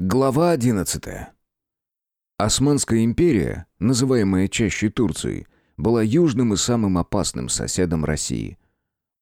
Глава 11. Османская империя, называемая чаще Турцией, была южным и самым опасным соседом России.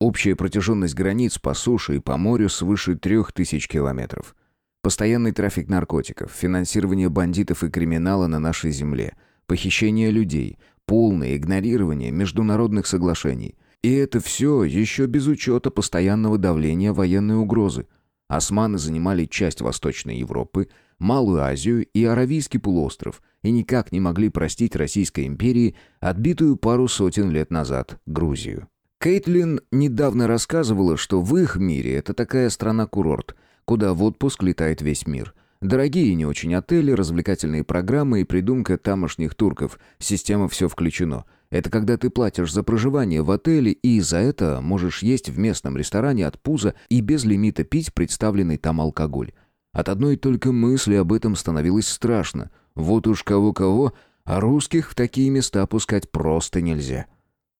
Общая протяженность границ по суше и по морю свыше трех тысяч километров. Постоянный трафик наркотиков, финансирование бандитов и криминала на нашей земле, похищение людей, полное игнорирование международных соглашений. И это все еще без учета постоянного давления военной угрозы – Османы занимали часть Восточной Европы, Малую Азию и Аравийский полуостров и никак не могли простить Российской империи отбитую пару сотен лет назад Грузию. Кейтлин недавно рассказывала, что в их мире это такая страна-курорт, куда в отпуск летает весь мир. Дорогие не очень отели, развлекательные программы и придумка тамошних турков. Система «все включено». Это когда ты платишь за проживание в отеле и за это можешь есть в местном ресторане от пуза и без лимита пить представленный там алкоголь. От одной только мысли об этом становилось страшно. Вот уж кого-кого, а русских в такие места пускать просто нельзя.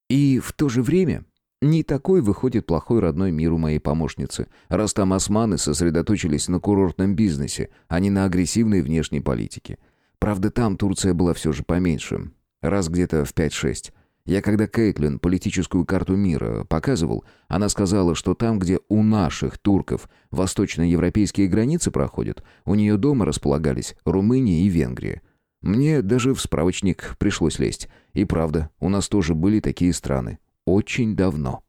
И в то же время не такой выходит плохой родной мир у моей помощницы, раз там османы сосредоточились на курортном бизнесе, а не на агрессивной внешней политике. Правда, там Турция была все же поменьше. Раз где-то в 5-6. Я когда Кейтлин политическую карту мира показывал, она сказала, что там, где у наших турков восточноевропейские границы проходят, у нее дома располагались Румыния и Венгрия. Мне даже в справочник пришлось лезть. И правда, у нас тоже были такие страны. Очень давно.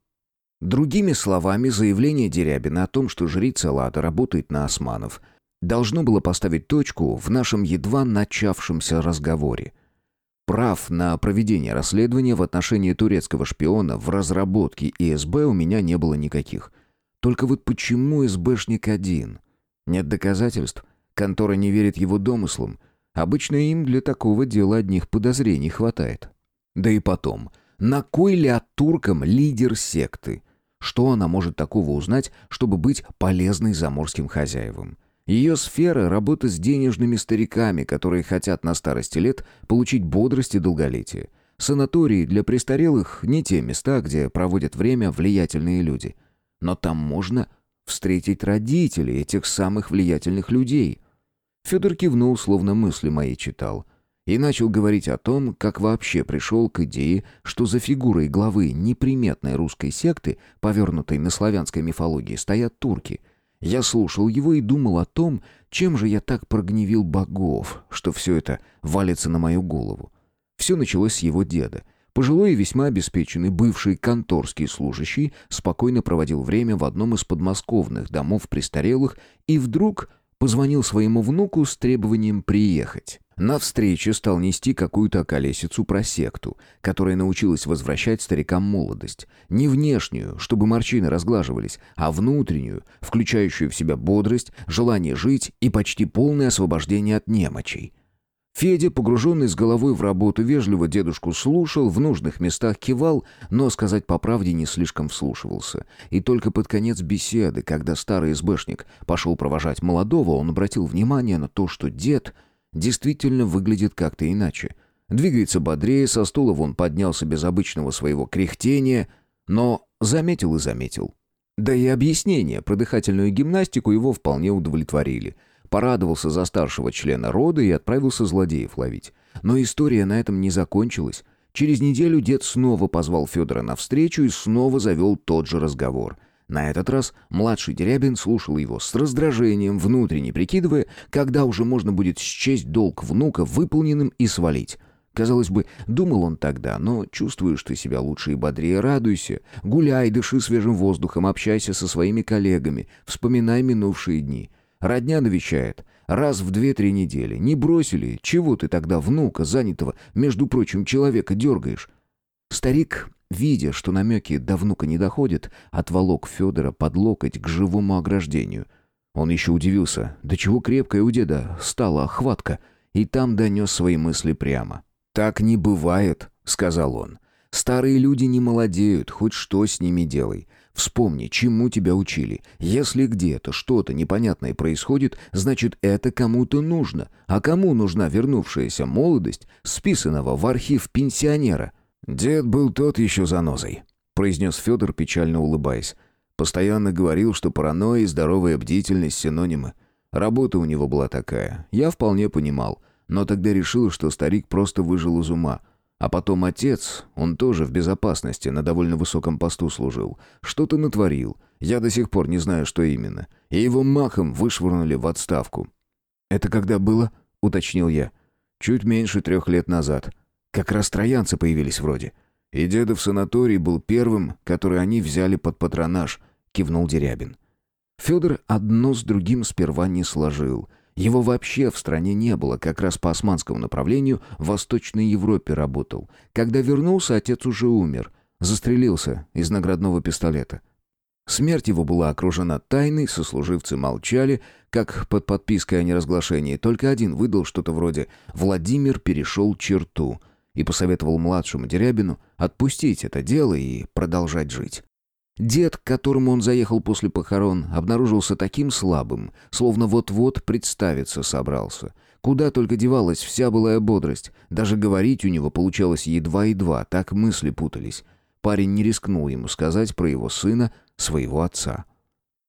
Другими словами, заявление Дерябина о том, что жрица Лада работает на османов, должно было поставить точку в нашем едва начавшемся разговоре – Прав на проведение расследования в отношении турецкого шпиона в разработке ИСБ у меня не было никаких. Только вот почему СБшник один? Нет доказательств? Контора не верит его домыслам? Обычно им для такого дела одних подозрений хватает. Да и потом, на кой ли от туркам лидер секты? Что она может такого узнать, чтобы быть полезной заморским хозяевам? Ее сфера – работа с денежными стариками, которые хотят на старости лет получить бодрость и долголетие. Санатории для престарелых – не те места, где проводят время влиятельные люди. Но там можно встретить родителей этих самых влиятельных людей. Федор кивнул, словно мысли мои читал. И начал говорить о том, как вообще пришел к идее, что за фигурой главы неприметной русской секты, повернутой на славянской мифологии, стоят турки – я слушал его и думал о том, чем же я так прогневил богов, что все это валится на мою голову. Все началось с его деда. Пожилой и весьма обеспеченный бывший конторский служащий спокойно проводил время в одном из подмосковных домов престарелых и вдруг позвонил своему внуку с требованием приехать. На встрече стал нести какую-то околесицу про секту, которая научилась возвращать старикам молодость. Не внешнюю, чтобы морщины разглаживались, а внутреннюю, включающую в себя бодрость, желание жить и почти полное освобождение от немочей. Федя, погруженный с головой в работу, вежливо дедушку слушал, в нужных местах кивал, но, сказать по правде, не слишком вслушивался. И только под конец беседы, когда старый СБшник пошел провожать молодого, он обратил внимание на то, что дед действительно выглядит как-то иначе. Двигается бодрее, со стула вон поднялся без обычного своего кряхтения, но заметил и заметил. Да и объяснения про дыхательную гимнастику его вполне удовлетворили. Порадовался за старшего члена рода и отправился злодеев ловить. Но история на этом не закончилась. Через неделю дед снова позвал Федора на встречу и снова завел тот же разговор. На этот раз младший Дерябин слушал его с раздражением, внутренне прикидывая, когда уже можно будет счесть долг внука выполненным и свалить. Казалось бы, думал он тогда, но чувствуешь ты себя лучше и бодрее, радуйся. Гуляй, дыши свежим воздухом, общайся со своими коллегами, вспоминай минувшие дни. Родня навещает. Раз в две-три недели. Не бросили? Чего ты тогда внука, занятого, между прочим, человека дергаешь? Старик Видя, что намеки до внука не доходят, отволок Федора под локоть к живому ограждению. Он еще удивился, до чего крепкая у деда стала охватка, и там донес свои мысли прямо. «Так не бывает», — сказал он. «Старые люди не молодеют, хоть что с ними делай. Вспомни, чему тебя учили. Если где-то что-то непонятное происходит, значит, это кому-то нужно. А кому нужна вернувшаяся молодость, списанного в архив пенсионера?» «Дед был тот еще занозой», — произнес Федор, печально улыбаясь. «Постоянно говорил, что паранойя и здоровая бдительность — синонимы. Работа у него была такая. Я вполне понимал. Но тогда решил, что старик просто выжил из ума. А потом отец, он тоже в безопасности, на довольно высоком посту служил. Что-то натворил. Я до сих пор не знаю, что именно. И его махом вышвырнули в отставку. «Это когда было?» — уточнил я. «Чуть меньше трех лет назад. Как раз троянцы появились вроде. И деда в санатории был первым, который они взяли под патронаж», — кивнул Дерябин. Федор одно с другим сперва не сложил. Его вообще в стране не было, как раз по османскому направлению в Восточной Европе работал. Когда вернулся, отец уже умер. Застрелился из наградного пистолета. Смерть его была окружена тайной, сослуживцы молчали, как под подпиской о неразглашении. Только один выдал что-то вроде «Владимир перешел черту» и посоветовал младшему Дерябину отпустить это дело и продолжать жить. Дед, к которому он заехал после похорон, обнаружился таким слабым, словно вот-вот представиться собрался. Куда только девалась вся былая бодрость. Даже говорить у него получалось едва-едва, так мысли путались. Парень не рискнул ему сказать про его сына, своего отца.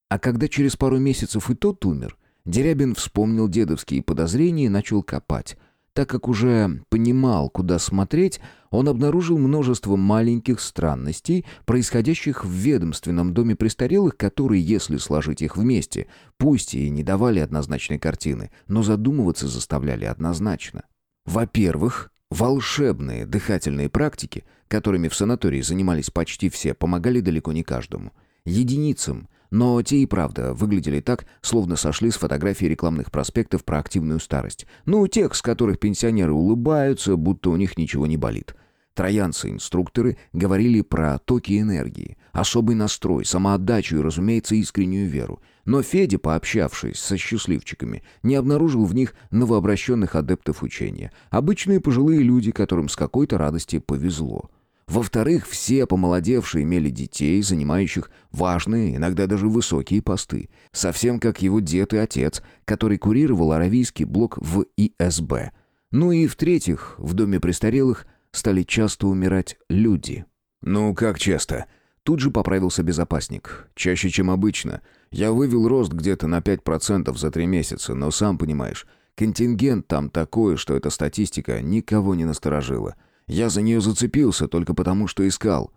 А когда через пару месяцев и тот умер, Дерябин вспомнил дедовские подозрения и начал копать. Так как уже понимал, куда смотреть, он обнаружил множество маленьких странностей, происходящих в ведомственном доме престарелых, которые, если сложить их вместе, пусть и не давали однозначной картины, но задумываться заставляли однозначно. Во-первых, волшебные дыхательные практики, которыми в санатории занимались почти все, помогали далеко не каждому. Единицам, но те и правда выглядели так, словно сошли с фотографий рекламных проспектов про активную старость. Ну, тех, с которых пенсионеры улыбаются, будто у них ничего не болит. Троянцы-инструкторы говорили про токи энергии, особый настрой, самоотдачу и, разумеется, искреннюю веру. Но Федя, пообщавшись со счастливчиками, не обнаружил в них новообращенных адептов учения. Обычные пожилые люди, которым с какой-то радости повезло. Во-вторых, все помолодевшие имели детей, занимающих важные, иногда даже высокие посты. Совсем как его дед и отец, который курировал аравийский блок в ИСБ. Ну и в-третьих, в доме престарелых стали часто умирать люди. «Ну, как часто?» Тут же поправился безопасник. «Чаще, чем обычно. Я вывел рост где-то на 5% за три месяца, но сам понимаешь, контингент там такой, что эта статистика никого не насторожила. Я за нее зацепился только потому, что искал».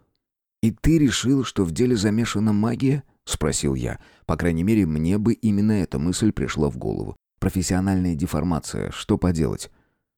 «И ты решил, что в деле замешана магия?» — спросил я. По крайней мере, мне бы именно эта мысль пришла в голову. Профессиональная деформация, что поделать?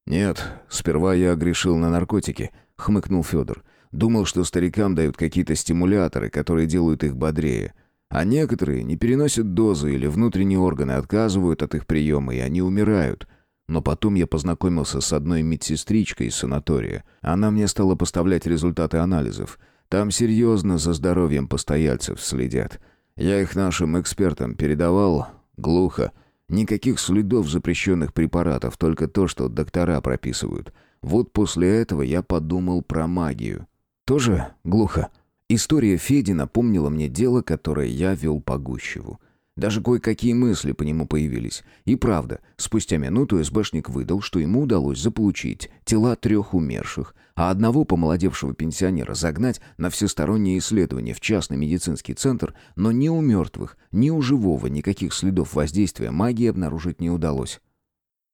«Нет, сперва я грешил на наркотики», — хмыкнул Федор. «Думал, что старикам дают какие-то стимуляторы, которые делают их бодрее. А некоторые не переносят дозы или внутренние органы отказывают от их приема, и они умирают. Но потом я познакомился с одной медсестричкой из санатория. Она мне стала поставлять результаты анализов. Там серьезно за здоровьем постояльцев следят. Я их нашим экспертам передавал глухо. Никаких следов запрещенных препаратов, только то, что доктора прописывают. Вот после этого я подумал про магию. Тоже глухо. История Феди напомнила мне дело, которое я вел по Гущеву. Даже кое-какие мысли по нему появились. И правда, спустя минуту СБшник выдал, что ему удалось заполучить тела трех умерших, а одного помолодевшего пенсионера загнать на всестороннее исследование в частный медицинский центр, но ни у мертвых, ни у живого никаких следов воздействия магии обнаружить не удалось.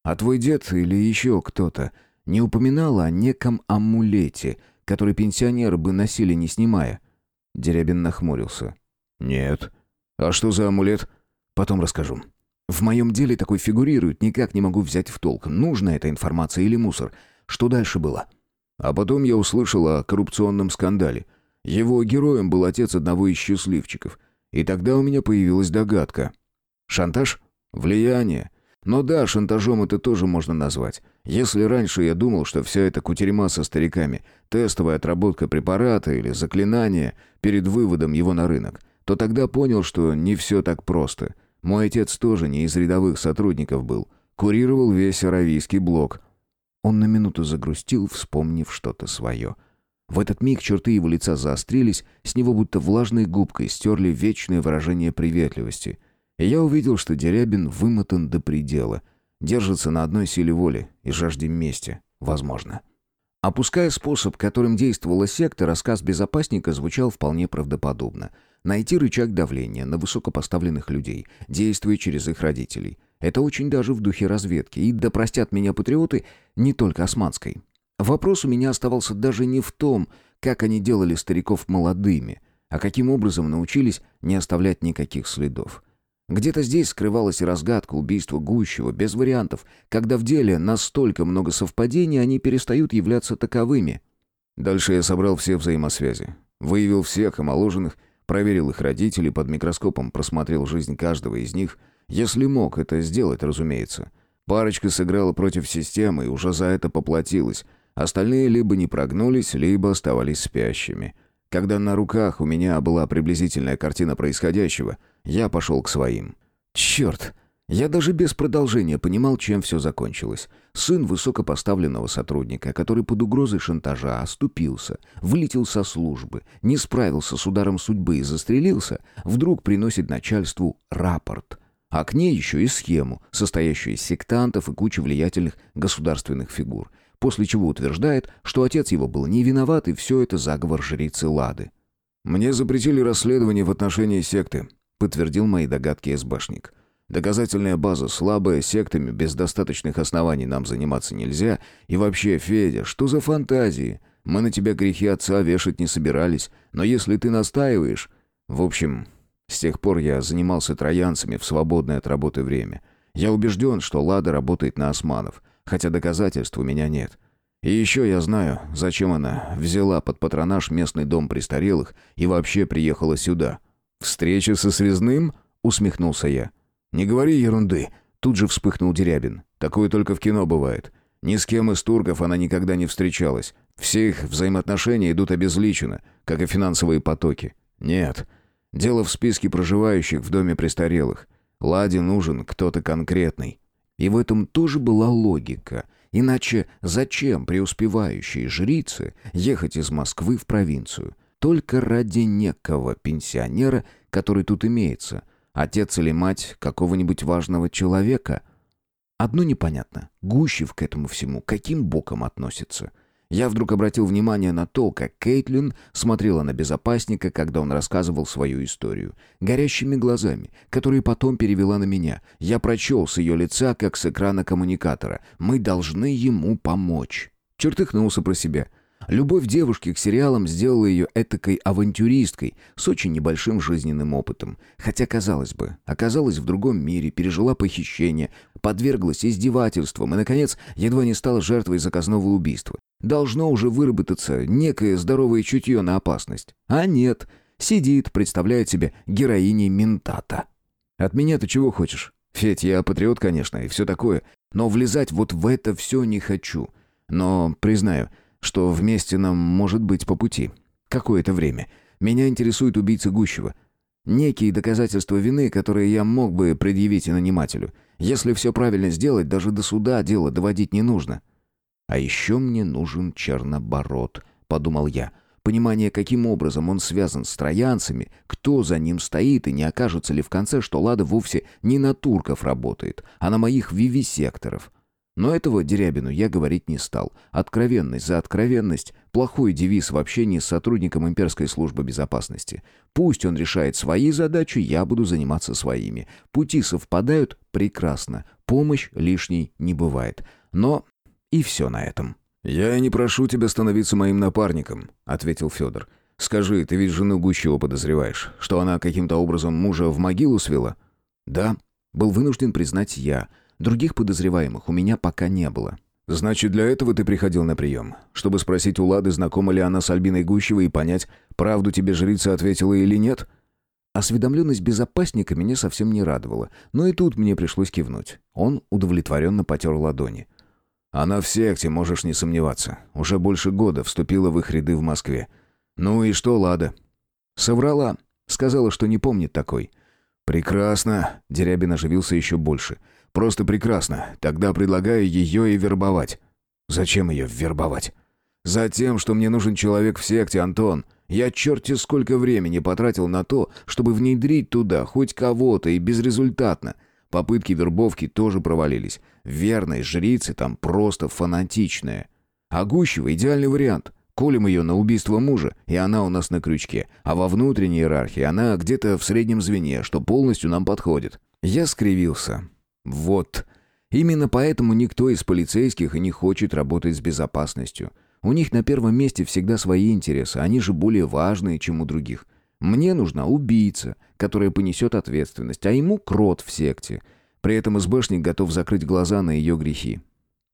«А твой дед или еще кто-то не упоминал о неком амулете, который пенсионеры бы носили не снимая?» Дерябин нахмурился. «Нет». «А что за амулет?» «Потом расскажу». «В моем деле такой фигурирует, никак не могу взять в толк, нужна эта информация или мусор. Что дальше было?» А потом я услышал о коррупционном скандале. Его героем был отец одного из счастливчиков. И тогда у меня появилась догадка. Шантаж? Влияние? Но да, шантажом это тоже можно назвать. Если раньше я думал, что вся эта кутерьма со стариками, тестовая отработка препарата или заклинание перед выводом его на рынок, то тогда понял, что не все так просто. Мой отец тоже не из рядовых сотрудников был. Курировал весь аравийский блок. Он на минуту загрустил, вспомнив что-то свое. В этот миг черты его лица заострились, с него будто влажной губкой стерли вечное выражение приветливости. И я увидел, что Дерябин вымотан до предела. Держится на одной силе воли и жажде мести, возможно. Опуская способ, которым действовала секта, рассказ безопасника звучал вполне правдоподобно — Найти рычаг давления на высокопоставленных людей, действуя через их родителей. Это очень даже в духе разведки. И да простят меня патриоты не только османской. Вопрос у меня оставался даже не в том, как они делали стариков молодыми, а каким образом научились не оставлять никаких следов. Где-то здесь скрывалась и разгадка убийства Гущева, без вариантов, когда в деле настолько много совпадений, они перестают являться таковыми. Дальше я собрал все взаимосвязи. Выявил всех омоложенных, проверил их родителей, под микроскопом просмотрел жизнь каждого из них. Если мог это сделать, разумеется. Парочка сыграла против системы и уже за это поплатилась. Остальные либо не прогнулись, либо оставались спящими. Когда на руках у меня была приблизительная картина происходящего, я пошел к своим. Черт! Я даже без продолжения понимал, чем все закончилось. Сын высокопоставленного сотрудника, который под угрозой шантажа оступился, вылетел со службы, не справился с ударом судьбы и застрелился, вдруг приносит начальству рапорт. А к ней еще и схему, состоящую из сектантов и кучи влиятельных государственных фигур – после чего утверждает, что отец его был не виноват и все это заговор жрицы Лады. «Мне запретили расследование в отношении секты», — подтвердил мои догадки СБшник. «Доказательная база слабая, сектами без достаточных оснований нам заниматься нельзя. И вообще, Федя, что за фантазии? Мы на тебя грехи отца вешать не собирались, но если ты настаиваешь...» В общем, с тех пор я занимался троянцами в свободное от работы время. Я убежден, что Лада работает на османов — хотя доказательств у меня нет. И еще я знаю, зачем она взяла под патронаж местный дом престарелых и вообще приехала сюда. «Встреча со связным?» — усмехнулся я. «Не говори ерунды», — тут же вспыхнул Дерябин. «Такое только в кино бывает. Ни с кем из турков она никогда не встречалась. Все их взаимоотношения идут обезличенно, как и финансовые потоки. Нет. Дело в списке проживающих в доме престарелых. Ладе нужен кто-то конкретный. И в этом тоже была логика. Иначе зачем преуспевающей жрице ехать из Москвы в провинцию? Только ради некого пенсионера, который тут имеется. Отец или мать какого-нибудь важного человека? Одно непонятно. Гущев к этому всему каким боком относится? Я вдруг обратил внимание на то, как Кейтлин смотрела на безопасника, когда он рассказывал свою историю. Горящими глазами, которые потом перевела на меня. Я прочел с ее лица, как с экрана коммуникатора. «Мы должны ему помочь». Чертыхнулся про себя. Любовь девушки к сериалам сделала ее этакой авантюристкой с очень небольшим жизненным опытом. Хотя, казалось бы, оказалась в другом мире, пережила похищение, подверглась издевательствам и, наконец, едва не стала жертвой заказного убийства. Должно уже выработаться некое здоровое чутье на опасность. А нет, сидит, представляет себе героиней ментата. От меня ты чего хочешь? Федь, я патриот, конечно, и все такое, но влезать вот в это все не хочу. Но, признаю, что вместе нам может быть по пути. Какое-то время. Меня интересует убийца Гущева. Некие доказательства вины, которые я мог бы предъявить и нанимателю. Если все правильно сделать, даже до суда дело доводить не нужно. А еще мне нужен Чернобород, подумал я. Понимание, каким образом он связан с троянцами, кто за ним стоит и не окажется ли в конце, что Лада вовсе не на турков работает, а на моих вивисекторов. Но этого Дерябину я говорить не стал. Откровенность за откровенность – плохой девиз в общении с сотрудником имперской службы безопасности. Пусть он решает свои задачи, я буду заниматься своими. Пути совпадают – прекрасно. Помощь лишней не бывает. Но и все на этом. «Я не прошу тебя становиться моим напарником», — ответил Федор. «Скажи, ты ведь жену Гущева подозреваешь, что она каким-то образом мужа в могилу свела?» «Да», — был вынужден признать я — Других подозреваемых у меня пока не было. «Значит, для этого ты приходил на прием? Чтобы спросить у Лады, знакома ли она с Альбиной Гущевой и понять, правду тебе жрица ответила или нет?» Осведомленность безопасника меня совсем не радовала, но и тут мне пришлось кивнуть. Он удовлетворенно потер ладони. «Она в секте, можешь не сомневаться. Уже больше года вступила в их ряды в Москве. Ну и что, Лада?» «Соврала. Сказала, что не помнит такой». «Прекрасно!» — Дерябин оживился еще больше. Просто прекрасно. Тогда предлагаю ее и вербовать». «Зачем ее вербовать?» «Затем, что мне нужен человек в секте, Антон. Я черти сколько времени потратил на то, чтобы внедрить туда хоть кого-то, и безрезультатно. Попытки вербовки тоже провалились. Верность жрицы там просто фанатичная. А Гущева идеальный вариант. Колем ее на убийство мужа, и она у нас на крючке. А во внутренней иерархии она где-то в среднем звене, что полностью нам подходит. Я скривился. Вот. Именно поэтому никто из полицейских и не хочет работать с безопасностью. У них на первом месте всегда свои интересы, они же более важные, чем у других. Мне нужна убийца, которая понесет ответственность, а ему крот в секте. При этом СБшник готов закрыть глаза на ее грехи.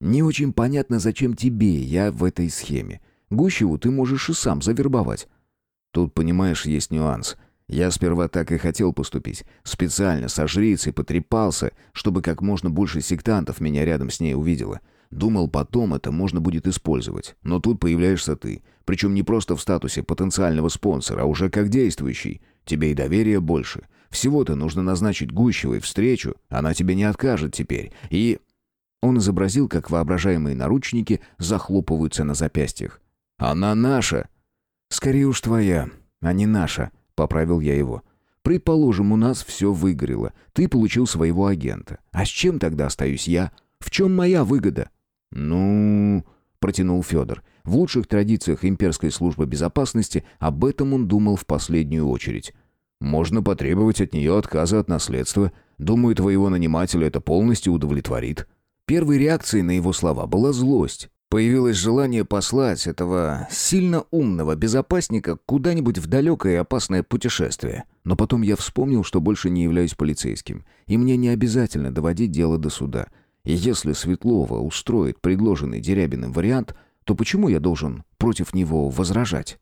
Не очень понятно, зачем тебе я в этой схеме. Гущеву ты можешь и сам завербовать. Тут, понимаешь, есть нюанс. Я сперва так и хотел поступить. Специально со жрицей потрепался, чтобы как можно больше сектантов меня рядом с ней увидело. Думал, потом это можно будет использовать. Но тут появляешься ты. Причем не просто в статусе потенциального спонсора, а уже как действующий. Тебе и доверия больше. Всего-то нужно назначить Гущевой встречу. Она тебе не откажет теперь. И... Он изобразил, как воображаемые наручники захлопываются на запястьях. «Она наша!» «Скорее уж твоя, а не наша», — поправил я его. «Предположим, у нас все выгорело. Ты получил своего агента. А с чем тогда остаюсь я? В чем моя выгода?» «Ну...» — протянул Федор. В лучших традициях имперской службы безопасности об этом он думал в последнюю очередь. «Можно потребовать от нее отказа от наследства. Думаю, твоего нанимателя это полностью удовлетворит». Первой реакцией на его слова была злость. Появилось желание послать этого сильно умного безопасника куда-нибудь в далекое и опасное путешествие. Но потом я вспомнил, что больше не являюсь полицейским, и мне не обязательно доводить дело до суда — и если Светлова устроит предложенный Дерябиным вариант, то почему я должен против него возражать?